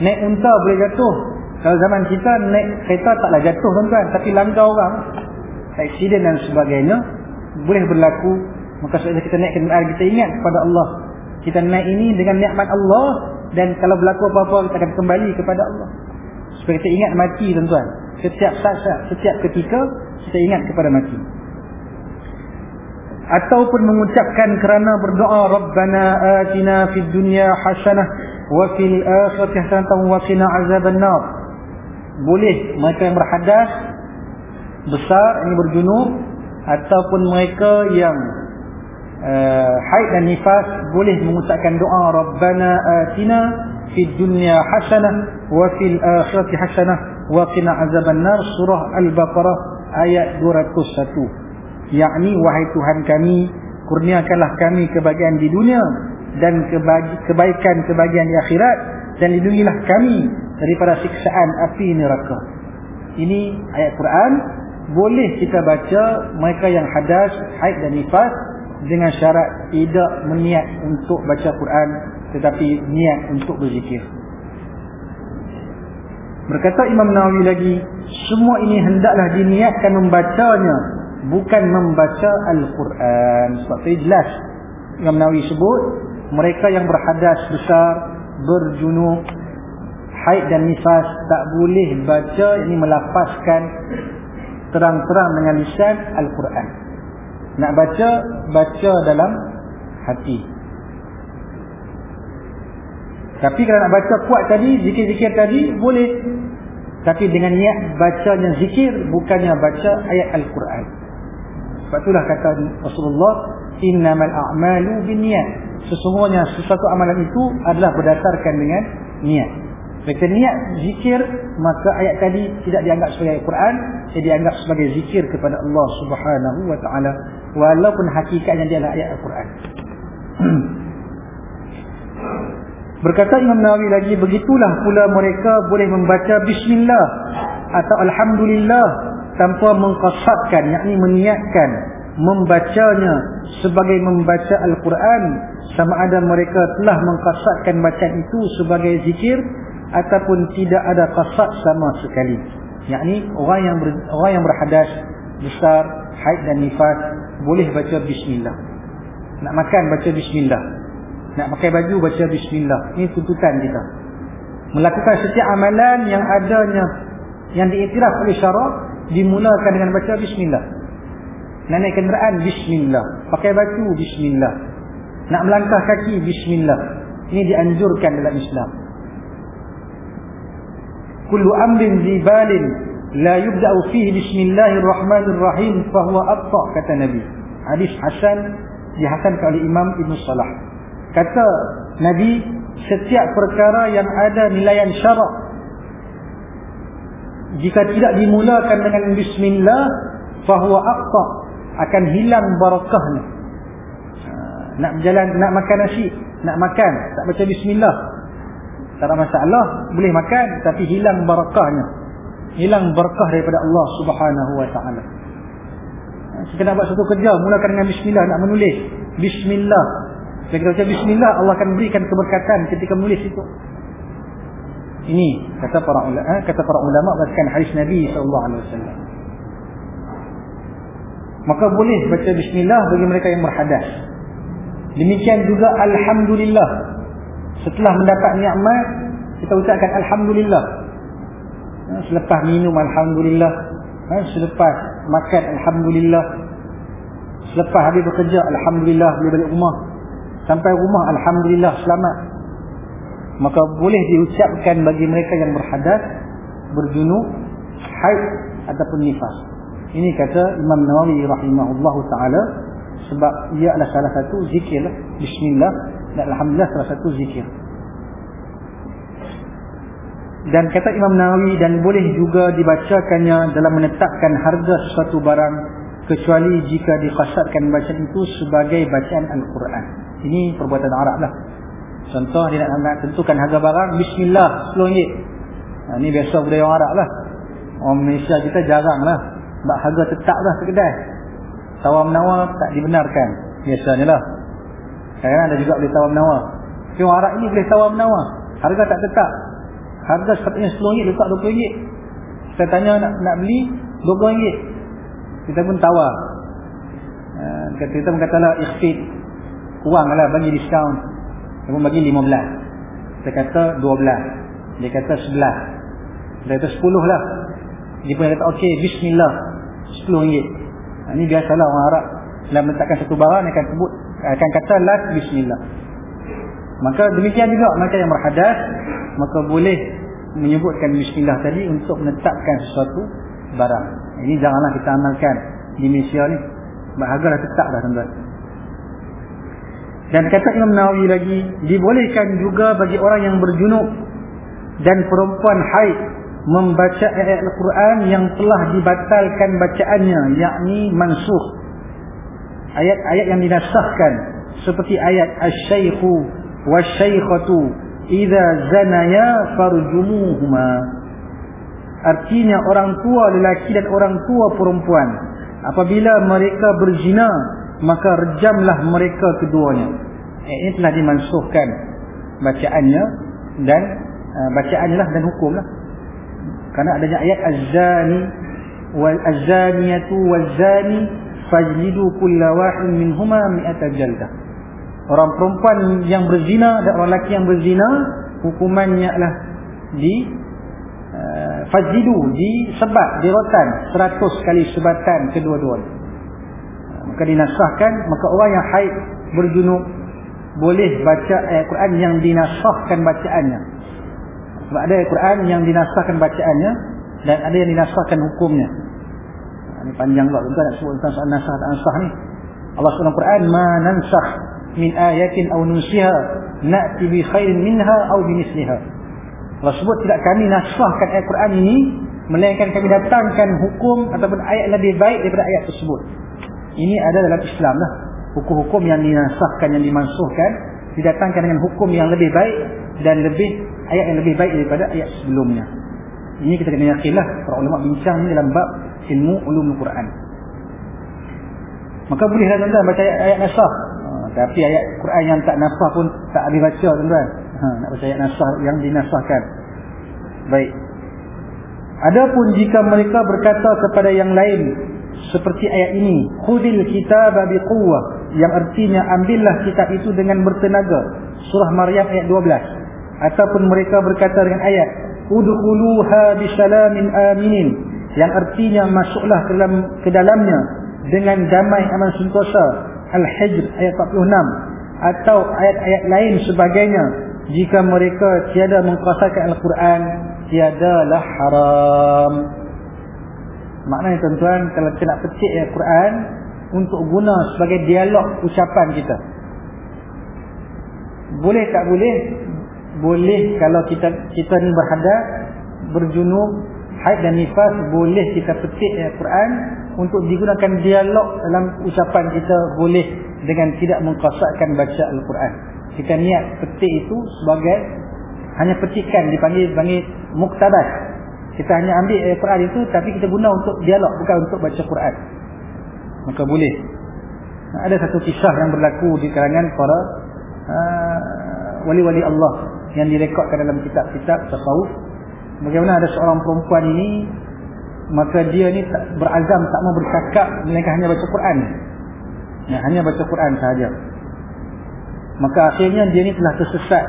Naik unta boleh jatuh Kalau zaman kita naik kereta taklah jatuh tuan-tuan Tapi langgar orang Aksiden dan sebagainya Boleh berlaku Maka sebabnya kita naik kenderaan kita ingat kepada Allah Kita naik ini dengan nikmat Allah Dan kalau berlaku apa-apa kita akan kembali kepada Allah. Supaya kita ingat mati tuan-tuan. Setiap saat-saat, setiap ketika Kita ingat kepada mati. Ataupun mengucapkan kerana berdoa Rabbana atina fid dunya hasanah wa fil akhirati hasanah wa qina azaban nar boleh mereka yang berhadas besar ini berjunub ataupun mereka yang uh, haid dan nifas boleh mengucapkan doa Rabbana atina fid dunya hasanah wa fil akhirati hasanah wa qina azaban nar surah al-baqarah ayat 201 yakni wahai Tuhan kami kurniakanlah kami kebahagiaan di dunia dan kebaikan-kebaikan di akhirat dan lindungilah kami daripada siksaan api neraka. Ini ayat Quran. Boleh kita baca mereka yang hadas, haid dan nifas dengan syarat tidak meniat untuk baca Quran tetapi niat untuk berzikir. Berkata Imam Nawawi lagi semua ini hendaklah diniatkan membacanya bukan membaca Al-Quran. Sebab itu jelas Imam Nawawi sebut mereka yang berhadas besar berjunub haid dan nifas tak boleh baca ini melafazkan terang-terang dengan lisan Al-Quran nak baca baca dalam hati tapi kalau nak baca kuat tadi zikir-zikir tadi boleh tapi dengan niat bacanya zikir bukannya baca ayat Al-Quran sebab itulah kata Rasulullah innamal a'malu binniyat. Sesungguhnya sesuatu amalan itu adalah berdasarkan dengan niat. Jika niat zikir maka ayat tadi tidak dianggap sebagai Al-Quran, dia dianggap sebagai zikir kepada Allah Subhanahu wa taala walaupun hakikatnya dia adalah ayat Al-Quran. (clears throat) Berkata Imam Nawawi lagi begitulah pula mereka boleh membaca bismillah atau alhamdulillah tanpa mengqasadkan yakni meniatkan membacanya sebagai membaca al-Quran sama ada mereka telah mengqasadkan bacaan itu sebagai zikir ataupun tidak ada qasad sama sekali yakni orang yang ber, orang yang berhadas besar haid dan nifas boleh baca bismillah nak makan baca bismillah nak pakai baju baca bismillah ini tuntutan kita melakukan setiap amalan yang adanya yang diiktiraf oleh syarak dimulakan dengan baca bismillah. Nak naik kenderaan bismillah, pakai baju bismillah. Nak melangkah kaki bismillah. Ini dianjurkan dalam Islam. Kullu amrin zibalin la yubda'u fihi bismillahirrahmanirrahim fa huwa aqta kata Nabi. Hadis Hasan dihasankan oleh Imam Ibn Salah. Kata Nabi setiap perkara yang ada nilaian syarak jika tidak dimulakan dengan bismillah fahuwa aqta akan hilang barakahnya ha, nak berjalan nak makan nasi nak makan tak baca bismillah tak ada masalah boleh makan tapi hilang barakahnya hilang barakah daripada Allah Subhanahu wa taala kita nak buat satu kerja mulakan dengan bismillah nak menulis bismillah jika kita baca bismillah Allah akan berikan keberkatan ketika menulis itu ini kata para ulama eh, kata para ulama berdasarkan hadis Nabi sallallahu alaihi wasallam. Maka boleh baca bismillah bagi mereka yang berhadas. Demikian juga alhamdulillah. Setelah mendapat nikmat, kita ucapkan alhamdulillah. Eh, selepas minum alhamdulillah, eh, selepas makan alhamdulillah. Selepas habis bekerja alhamdulillah. Boleh balik rumah. Sampai rumah alhamdulillah selamat. Maka boleh diucapkan bagi mereka yang berhadas berjunub haid ataupun nifas. Ini kata Imam Nawawi rahimahullahu taala sebab ia adalah salah satu zikir. Bismillah. Dan alhamdulillah salah satu zikir dan kata Imam Nawawi dan boleh juga dibacakannya dalam menetapkan harga sesuatu barang kecuali jika dikasarkan bacaan itu sebagai bacaan Al-Quran. Ini perbuatan Arab lah. Contoh dia nak, nak tentukan harga barang Bismillah RM10 ha, Ini biasa budaya orang Arab lah. Orang Malaysia kita jarang lah. Sebab harga tetap lah sekedar. Tawar menawar tak dibenarkan. Biasanya lah. Kadang-kadang ada juga boleh tawar menawar. Tapi orang Arab ni boleh tawar menawar. Harga tak tetap. Harga sepatutnya RM10 letak RM20. Saya tanya nak nak beli RM20. Kita pun tawar. Uh, kita pun katalah ikhfid. Kurang lah bagi diskaun. Dia pun bagi RM15. Saya kata RM12. Dia kata RM11. Dia kata RM10 lah. Dia pun kata okey bismillah. RM10. Ini biasalah orang Arab. Dalam meletakkan satu barang akan sebut akan kata bismillah. Maka demikian juga mereka yang berhadas maka boleh menyebutkan bismillah tadi untuk menetapkan sesuatu barang. Ini janganlah kita amalkan di Malaysia ni. Bahagilah tetap dah tuan-tuan. Dan kata Imam Nawawi lagi, dibolehkan juga bagi orang yang berjunub dan perempuan haid membaca ayat Al-Quran yang telah dibatalkan bacaannya, yakni mansuh. Ayat-ayat yang dinasahkan seperti ayat Asy-Syaikhu wasy-Syaikhatu idza zanaya farjumuhuma. Artinya orang tua lelaki dan orang tua perempuan apabila mereka berzina maka rejamlah mereka keduanya. Ayat ini telah dimansuhkan bacaannya dan uh, bacaannya lah dan hukumlah. Karena adanya ayat az-zani wal az-zaniyatu waz-zani fajlidu kulla wahid minhuma mi'ata jaldah. Orang perempuan yang berzina dan orang lelaki yang berzina hukumannya adalah di uh, fajlidu di sebat di rotan 100 kali sebatan kedua-duanya. Uh, maka dinasahkan maka orang yang haid berjunub boleh baca ayat Quran yang dinasahkan bacaannya. Sebab ada Al-Quran yang dinasahkan bacaannya dan ada yang dinasahkan hukumnya. Ini panjang pula tuan nak sebut tentang soal nasah dan ansah ni. Allah SWT Al-Quran ma nansakh min ayatin aw nunsiha na'ti bi khairin minha aw bi misliha. Allah sebut tidak kami nasahkan ayat Quran ini melainkan kami datangkan hukum ataupun ayat lebih baik daripada ayat tersebut. Ini ada dalam Islam lah. Hukum-hukum yang dinasahkan yang dimansuhkan didatangkan dengan hukum yang lebih baik dan lebih ayat yang lebih baik daripada ayat sebelumnya. Ini kita kena yakinlah para ulama bincang ni dalam bab ilmu ulumul Quran. Maka bolehlah tuan-tuan baca ayat, ayat nasah. Tapi ayat Quran yang tak nasah pun tak boleh baca tuan-tuan. Ha, nak baca ayat nasah yang dinasahkan. Baik. Adapun jika mereka berkata kepada yang lain seperti ayat ini, khudil kitaba biquwwah yang artinya ambillah kitab itu dengan bertenaga. Surah Maryam ayat 12. Ataupun mereka berkata dengan ayat, udkhuluha bisalamin aminin yang artinya masuklah ke dalam ke dalamnya dengan damai aman sentosa. Al-Hijr ayat 46 atau ayat-ayat lain sebagainya jika mereka tiada mengkuasakan Al-Quran tiadalah haram Maknanya tuan-tuan kalau kita nak petik ayat Quran untuk guna sebagai dialog ucapan kita. Boleh tak boleh? Boleh kalau kita kita ni berhadap berjunub haid dan nifas boleh kita petik ayat Quran untuk digunakan dialog dalam ucapan kita boleh dengan tidak mengkosakkan baca Al-Quran. Kita niat petik itu sebagai hanya petikan dipanggil panggil muktabas kita hanya ambil ayat Quran itu tapi kita guna untuk dialog bukan untuk baca Quran. Maka boleh. Ada satu kisah yang berlaku di kalangan para uh, wali-wali uh, Allah yang direkodkan dalam kitab-kitab tasawuf. Bagaimana ada seorang perempuan ini maka dia ni tak, berazam tak mau bercakap melainkan hanya baca Quran. Ya, hanya baca Quran sahaja. Maka akhirnya dia ni telah tersesat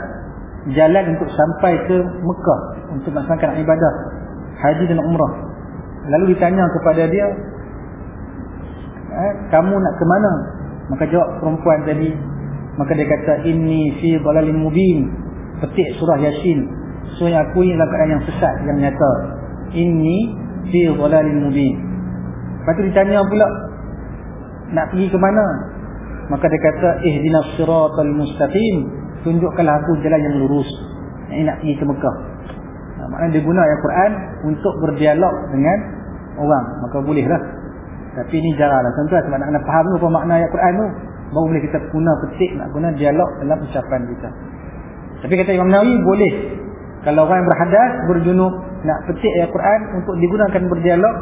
jalan untuk sampai ke Mekah untuk melaksanakan ibadah haji dan umrah. Lalu ditanya kepada dia, eh, kamu nak ke mana? Maka jawab perempuan tadi, maka dia kata, inni fi dalalin mubin, petik surah Yasin. Yang aku ini dalam keadaan yang sesat, yang nyata. Inni fi dalalin mubin. Lepas tu ditanya pula, nak pergi ke mana? Maka dia kata, ihdinas siratal mustaqim, tunjukkanlah aku jalan yang lurus. Ini nak pergi ke Mekah. Maknanya dia guna ayat Quran untuk berdialog dengan orang. Maka bolehlah. Tapi ini jaranglah tuan-tuan. Sebab nak kena faham apa makna ayat Quran tu baru boleh kita guna petik nak guna dialog dalam ucapan kita. Tapi kata Imam Nawawi boleh. Kalau orang yang berhadas berjunub nak petik ayat Quran untuk digunakan berdialog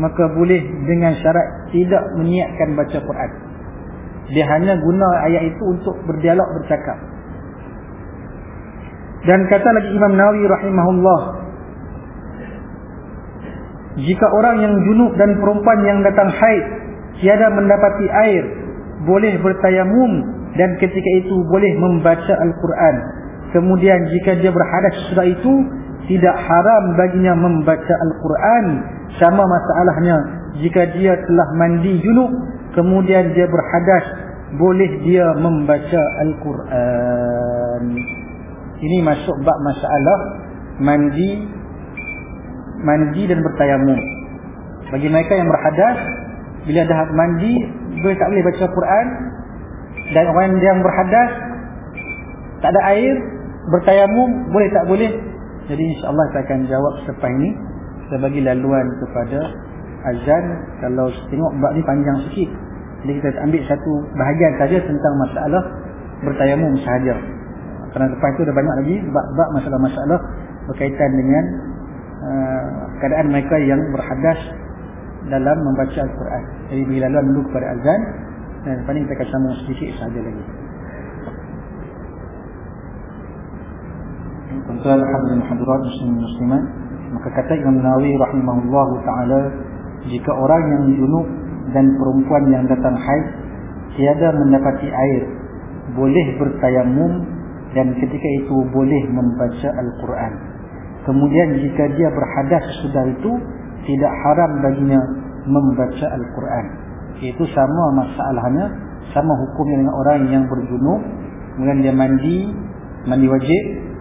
maka boleh dengan syarat tidak meniatkan baca Quran. Dia hanya guna ayat itu untuk berdialog bercakap. Dan kata lagi Imam Nawawi rahimahullah jika orang yang junub dan perempuan yang datang haid tiada mendapati air boleh bertayamum dan ketika itu boleh membaca Al-Quran. Kemudian jika dia berhadas sudah itu tidak haram baginya membaca Al-Quran. Sama masalahnya jika dia telah mandi junub kemudian dia berhadas boleh dia membaca Al-Quran. Ini masuk bab masalah mandi mandi dan bertayamum. Bagi mereka yang berhadas bila dah mandi boleh tak boleh baca Quran? Dan orang yang berhadas tak ada air bertayamum boleh tak boleh jadi insyaAllah saya akan jawab selepas ini saya bagi laluan kepada azan kalau tengok bab ni panjang sikit jadi kita ambil satu bahagian saja tentang masalah bertayamum sahaja kerana lepas itu ada banyak lagi bab-bab masalah-masalah berkaitan dengan uh, keadaan mereka yang berhadas dalam membaca Al-Quran. Jadi bila laluan dulu kepada azan dan lepas ini kita akan sambung sedikit sahaja lagi. Tuan-tuan hadirin hadirat muslimin muslimat, maka kata Imam Nawawi rahimahullah taala jika orang yang junub dan perempuan yang datang haid tiada mendapati air boleh bertayamum dan ketika itu boleh membaca Al-Quran. Kemudian jika dia berhadas sudah itu tidak haram baginya membaca Al-Quran. Itu sama masalahnya, sama hukumnya dengan orang yang berjunub, kemudian dia mandi, mandi wajib,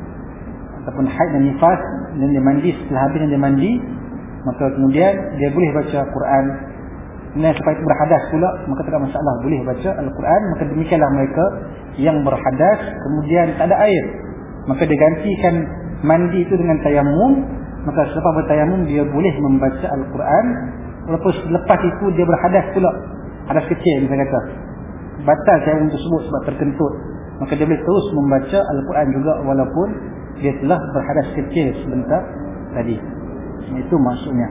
ataupun haid dan nifas, dan dia mandi setelah habis dia mandi, maka kemudian dia boleh baca Al-Quran. Kemudian supaya itu berhadas pula, maka tidak masalah, boleh baca Al-Quran. Maka demikianlah mereka yang berhadas, kemudian tak ada air. Maka dia gantikan mandi itu dengan tayamum, maka selepas bertayamum dia boleh membaca Al-Quran lepas lepas itu dia berhadas pula hadas kecil saya kata batal tayamum tersebut sebab terkentut maka dia boleh terus membaca Al-Quran juga walaupun dia telah berhadas kecil sebentar tadi itu maksudnya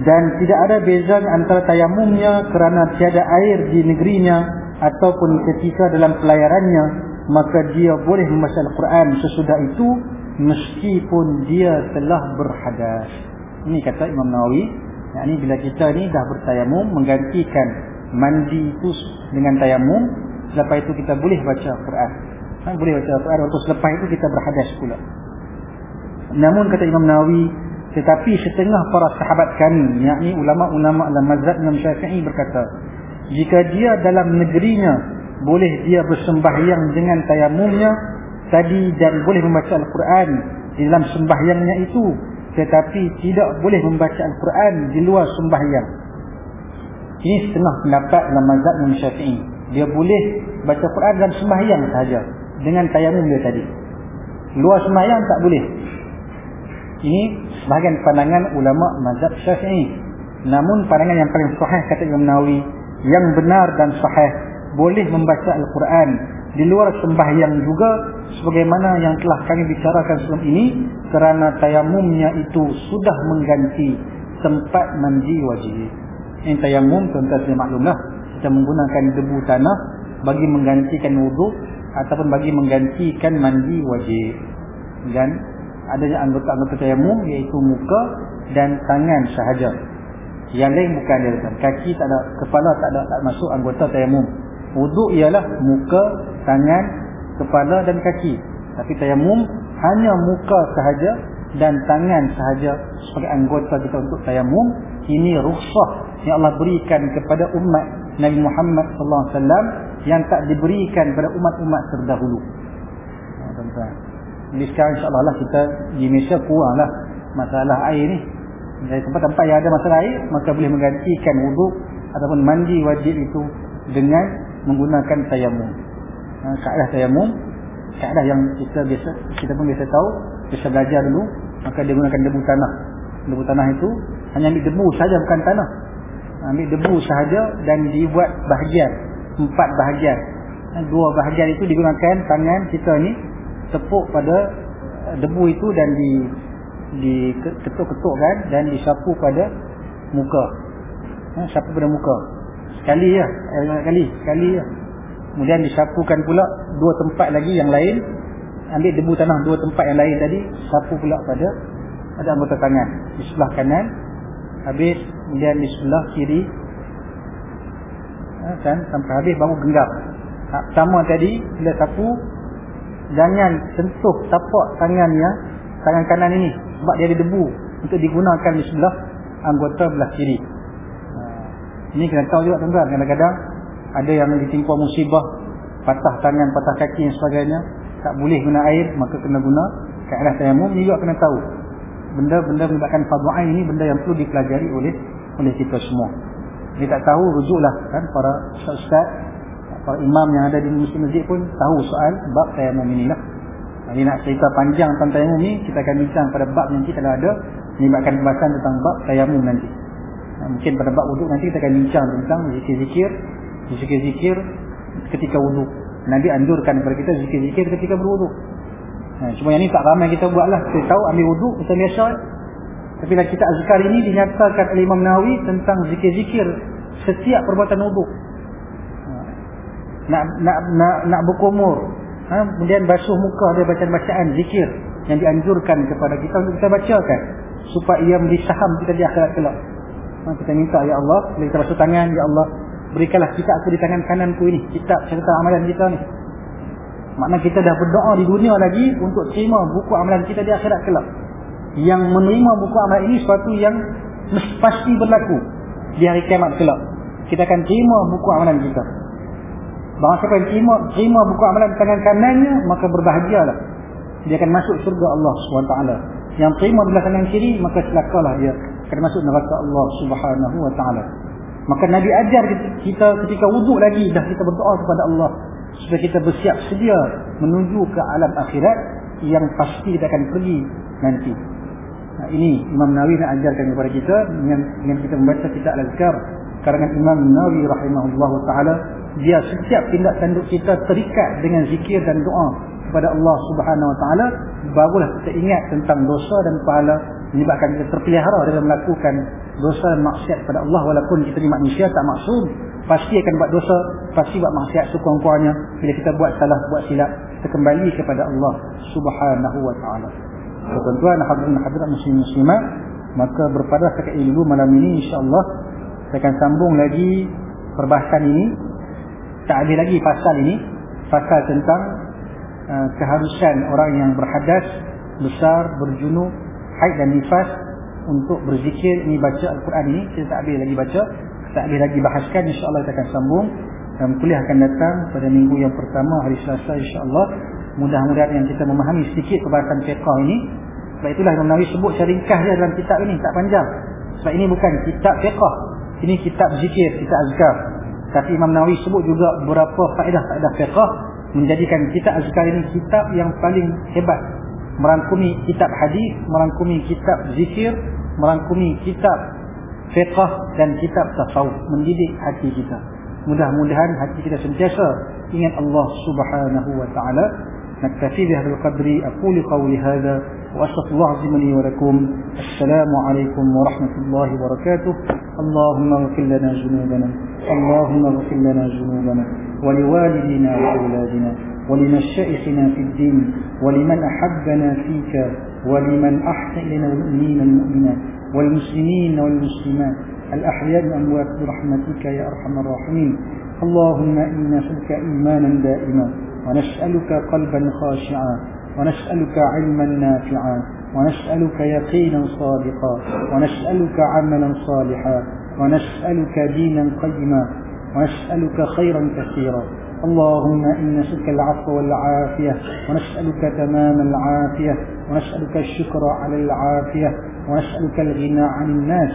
dan tidak ada beza antara tayamumnya kerana tiada air di negerinya ataupun ketika dalam pelayarannya maka dia boleh membaca Al-Quran sesudah itu meskipun dia telah berhadas. Ini kata Imam Nawawi. Yang ini bila kita ni dah bertayamum menggantikan mandi itu dengan tayamum, selepas itu kita boleh baca Al-Quran. Ha, boleh baca Al-Quran waktu selepas itu kita berhadas pula. Namun kata Imam Nawawi, tetapi setengah para sahabat kami, yakni ulama-ulama dalam mazhab Imam Syafi'i berkata, jika dia dalam negerinya boleh dia bersembahyang dengan tayamumnya tadi dan boleh membaca Al-Quran di dalam sembahyangnya itu tetapi tidak boleh membaca Al-Quran di luar sembahyang ini setengah pendapat dalam mazhab Imam Syafi'i dia boleh baca Quran dalam sembahyang sahaja. Dengan tayamum dia tadi. Luar sembahyang tak boleh. Ini sebahagian pandangan ulama mazhab Syafi'i. Namun pandangan yang paling sahih kata Imam Nawawi yang benar dan sahih boleh membaca Al-Quran. Di luar sembahyang juga sebagaimana yang telah kami bicarakan sebelum ini kerana tayamumnya itu sudah mengganti tempat mandi wajib. Ini tayamum tuan-tuan saya maklumlah kita menggunakan debu tanah bagi menggantikan wudhu ataupun bagi menggantikan mandi wajib. Dan adanya anggota-anggota tayamum iaitu muka dan tangan sahaja. Yang lain bukan dia kaki tak ada kepala tak ada tak masuk anggota tayamum Wuduk ialah muka, tangan, kepala dan kaki. Tapi tayamum hanya muka sahaja dan tangan sahaja sebagai anggota kita untuk tayamum. Ini rukhsah yang Allah berikan kepada umat Nabi Muhammad sallallahu alaihi wasallam yang tak diberikan kepada umat-umat terdahulu. Tuan-tuan. Jadi sekarang insya-Allah lah kita di Malaysia kuranglah masalah air ni. Dari tempat-tempat yang ada masalah air, maka boleh menggantikan wuduk ataupun mandi wajib itu dengan menggunakan tayamum. Ha, kaedah tayamum, kaedah yang kita biasa kita pun biasa tahu, biasa belajar dulu, maka dia gunakan debu tanah. Debu tanah itu hanya ambil debu saja bukan tanah. Ambil debu sahaja dan dibuat bahagian, empat bahagian. Ha, dua bahagian itu digunakan tangan kita ni tepuk pada eh, debu itu dan di di ketuk-ketukkan dan disapu pada muka. Ha, sapu pada muka. Sekali ya, eh, sekali, sekali ya. kemudian disapukan pula dua tempat lagi yang lain ambil debu tanah dua tempat yang lain tadi sapu pula pada ada anggota tangan di sebelah kanan habis kemudian di sebelah kiri ha, kan sampai habis baru genggam. Ha, pertama tadi bila sapu jangan sentuh tapak tangan yang tangan kanan ini sebab dia ada debu untuk digunakan di sebelah anggota belah kiri. Ha, ini kena tahu juga tuan-tuan kadang-kadang ada yang ditimpa musibah patah tangan, patah kaki dan sebagainya tak boleh guna air maka kena guna keadaan tayamum ni juga kena tahu. Benda-benda menyebabkan fardu'ain ini benda yang perlu dipelajari oleh oleh kita semua dia tak tahu rujuklah kan para ustaz para imam yang ada di masjid-masjid pun tahu soal bab tayamum ini lah jadi nak cerita panjang tentang tayamum ni kita akan bincang pada bab kita dah ada menyebabkan pembahasan tentang bab tayamum nanti mungkin pada bab wuduk nanti kita akan bincang tentang zikir-zikir zikir-zikir ketika wuduk Nabi anjurkan kepada kita zikir-zikir ketika berwuduk. Ha, cuma yang ni tak ramai kita buat lah. Kita tahu ambil wuduk macam biasa. Tapi dalam kitab azkar ini dinyatakan oleh Imam Nawawi tentang zikir-zikir setiap perbuatan wuduk. Ha, nak nak nak nak berkumur. Ha, kemudian basuh muka ada bacaan-bacaan zikir yang dianjurkan kepada kita untuk kita bacakan supaya ia menjadi saham kita di akhirat kelak. Ha, kita minta ya Allah, bila kita basuh tangan ya Allah, berikanlah kitab aku di tangan kananku ini kitab cerita amalan kita ni makna kita dah berdoa di dunia lagi untuk terima buku amalan kita di akhirat kelak yang menerima buku amalan ini sesuatu yang pasti berlaku di hari kiamat kelak. Kita akan terima buku amalan kita. Bahawa siapa yang terima, terima buku amalan tangan kanannya maka berbahagialah. Dia akan masuk surga Allah SWT yang terima di tangan kiri maka celakalah dia akan masuk neraka Allah Subhanahu wa taala. Maka Nabi ajar kita ketika wuduk lagi dah kita berdoa kepada Allah supaya kita bersiap sedia menuju ke alam akhirat yang pasti kita akan pergi nanti. Nah, ini Imam Nawawi nak ajarkan kepada kita dengan, dengan kita membaca kitab Al-Azkar. Karangan Imam Nawawi rahimahullah taala dia setiap tindak tanduk kita terikat dengan zikir dan doa kepada Allah Subhanahu wa taala barulah kita ingat tentang dosa dan pahala menyebabkan kita terpelihara dalam melakukan dosa dan maksiat kepada Allah. Walaupun kita ni manusia tak maksud pasti akan buat dosa pasti buat maksiat sekurang-kurangnya. Bila kita buat salah buat silap kita kembali kepada Allah subhanahu wa ta'ala tuan-tuan hadirat muslim muslimat maka berpada sekat dulu malam ini insyaAllah saya akan sambung lagi perbahasan ini. Tak ada lagi pasal ini pasal tentang uh, keharusan orang yang berhadas besar berjunuk haid dan nifas untuk berzikir. Ini baca Al-Quran ini kita tak habis lagi baca tak habis lagi bahaskan insyaAllah kita akan sambung. Dan kuliah akan datang pada minggu yang pertama hari Selasa insyaAllah mudah-mudahan yang kita memahami sedikit perbahasan fiqah ini. Sebab itulah Imam Nawawi sebut secara dia dalam kitab ini tak panjang. Sebab ini bukan kitab fiqah. Ini kitab zikir, kitab azkar. Tapi Imam Nawawi sebut juga beberapa faedah-faedah fiqah menjadikan kitab azkar ini kitab yang paling hebat. Merangkumi kitab hadis, merangkumi kitab zikir, merangkumi kitab fiqh dan kitab tasawuf, mendidik hati kita. Mudah-mudahan hati kita sentiasa ingat Allah Subhanahu wa taala. نكتفي بهذا القدر أقول قولي هذا وأستغفر الله العظيم لي ولكم. السلام عليكم ورحمة الله وبركاته. اللهم اغفر لنا ذنوبنا اللهم اغفر لنا ذنوبنا ولوالدينا وأولادنا ولمشائخنا في الدين ولمن أحبنا فيك ولمن أحسن إلينا المؤمنين المؤمنات والمسلمين والمسلمات. الأحياء الأموات برحمتك يا أرحم الراحمين. اللهم إنا نسألك إيمانا دائما. ونسألك قلبا خاشعا ونسألك علما نافعا ونسألك يقينا صادقا ونسألك عملا صالحا ونسألك دينا قيما ونسألك خيرا كثيرا. اللهم إن نسألك العفو والعافية ونسألك تمام العافية ونسألك الشكر على العافية ونسألك الغنى عن الناس.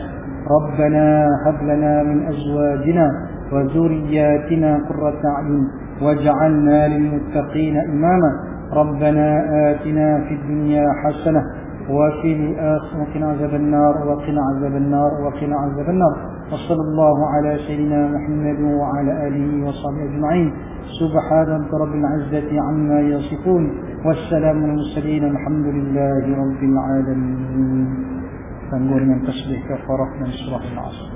ربنا هب لنا من أزواجنا وذرياتنا قرة أعين. واجعلنا للمتقين إماما. ربنا آتنا في الدنيا حسنة وفي الآخرة وقنا عذاب النار وقنا عذاب النار وقنا عذاب النار. وصلى الله على سيدنا محمد وعلى آله وصحبه أجمعين. سبحان رب العزة عما يصفون. والسلام على المرسلين. الحمد لله رب العالمين. فنقول من تسبيح كفرة من سورة العصر